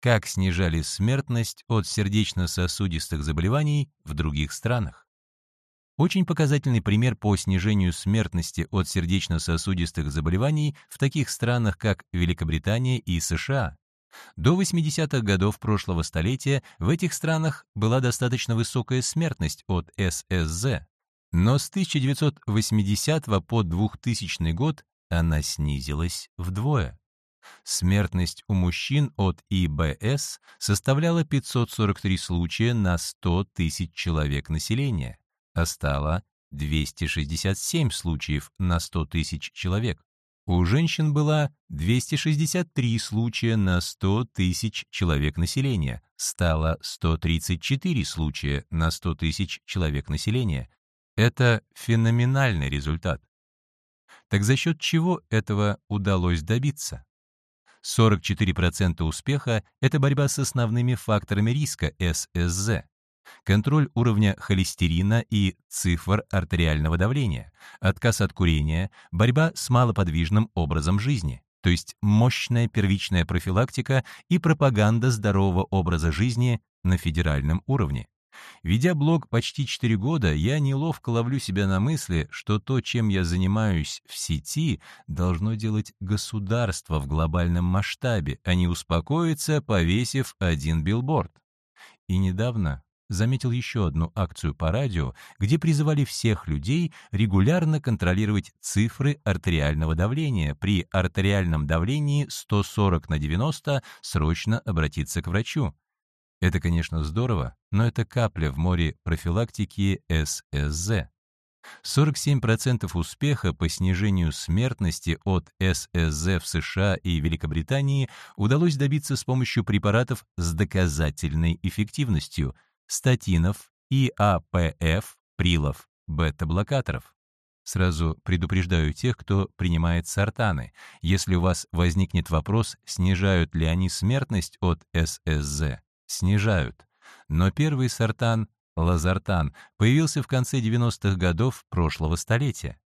как снижали смертность от сердечно-сосудистых заболеваний в других странах. Очень показательный пример по снижению смертности от сердечно-сосудистых заболеваний в таких странах, как Великобритания и США. До 80-х годов прошлого столетия в этих странах была достаточно высокая смертность от ССЗ, но с 1980 по 2000 год она снизилась вдвое. Смертность у мужчин от ИБС составляла 543 случая на 100 тысяч человек населения а стало 267 случаев на 100 тысяч человек. У женщин было 263 случая на 100 тысяч человек населения, стало 134 случая на 100 тысяч человек населения. Это феноменальный результат. Так за счет чего этого удалось добиться? 44% успеха – это борьба с основными факторами риска ССЗ контроль уровня холестерина и цифр артериального давления, отказ от курения, борьба с малоподвижным образом жизни, то есть мощная первичная профилактика и пропаганда здорового образа жизни на федеральном уровне. Ведя блог почти 4 года, я неловко ловлю себя на мысли, что то, чем я занимаюсь в сети, должно делать государство в глобальном масштабе, а не успокоиться, повесив один билборд. И недавно заметил еще одну акцию по радио, где призывали всех людей регулярно контролировать цифры артериального давления. При артериальном давлении 140 на 90 срочно обратиться к врачу. Это, конечно, здорово, но это капля в море профилактики ССЗ. 47% успеха по снижению смертности от ССЗ в США и Великобритании удалось добиться с помощью препаратов с доказательной эффективностью – статинов и АПФ, прилов, бета-блокаторов. Сразу предупреждаю тех, кто принимает сортаны. Если у вас возникнет вопрос, снижают ли они смертность от ССЗ, снижают. Но первый сортан, лазартан, появился в конце 90-х годов прошлого столетия.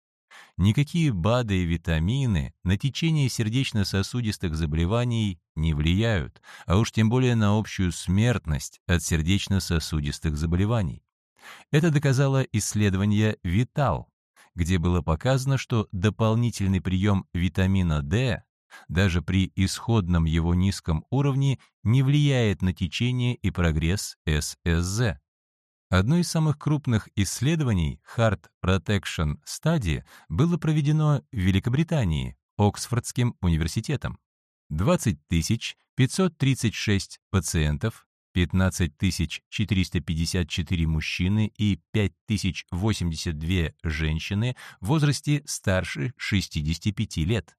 Никакие БАДы и витамины на течение сердечно-сосудистых заболеваний не влияют, а уж тем более на общую смертность от сердечно-сосудистых заболеваний. Это доказало исследование «Витал», где было показано, что дополнительный прием витамина D даже при исходном его низком уровне не влияет на течение и прогресс ССЗ. Одно из самых крупных исследований Heart Protection Study было проведено в Великобритании Оксфордским университетом. 20 536 пациентов, 15 454 мужчины и 5082 женщины в возрасте старше 65 лет.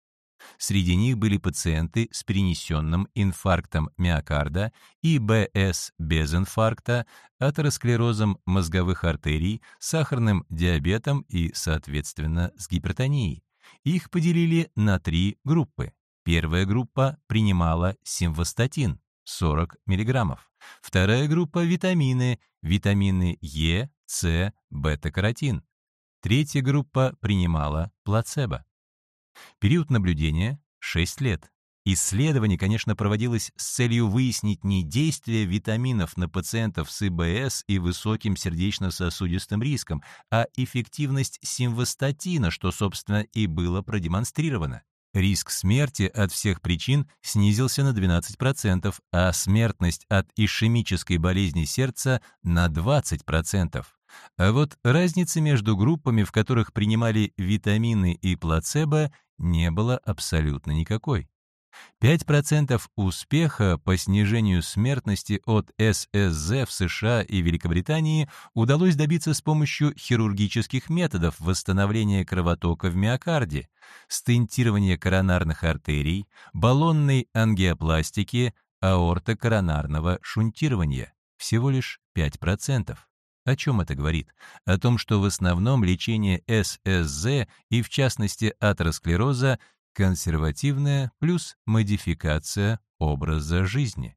Среди них были пациенты с перенесенным инфарктом миокарда, ИБС без инфаркта, атеросклерозом мозговых артерий, сахарным диабетом и, соответственно, с гипертонией. Их поделили на три группы. Первая группа принимала симвастатин 40 мг. Вторая группа – витамины, витамины Е, С, бета-каротин. Третья группа принимала плацебо. Период наблюдения — 6 лет. Исследование, конечно, проводилось с целью выяснить не действие витаминов на пациентов с ИБС и высоким сердечно-сосудистым риском, а эффективность симвастатина, что, собственно, и было продемонстрировано. Риск смерти от всех причин снизился на 12%, а смертность от ишемической болезни сердца на 20%. А вот разницы между группами, в которых принимали витамины и плацебо, не было абсолютно никакой. 5% успеха по снижению смертности от ССЗ в США и Великобритании удалось добиться с помощью хирургических методов восстановления кровотока в миокарде, стентирования коронарных артерий, баллонной ангиопластики, аортокоронарного шунтирования. Всего лишь 5%. О чем это говорит? О том, что в основном лечение ССЗ и в частности атеросклероза консервативная плюс модификация образа жизни.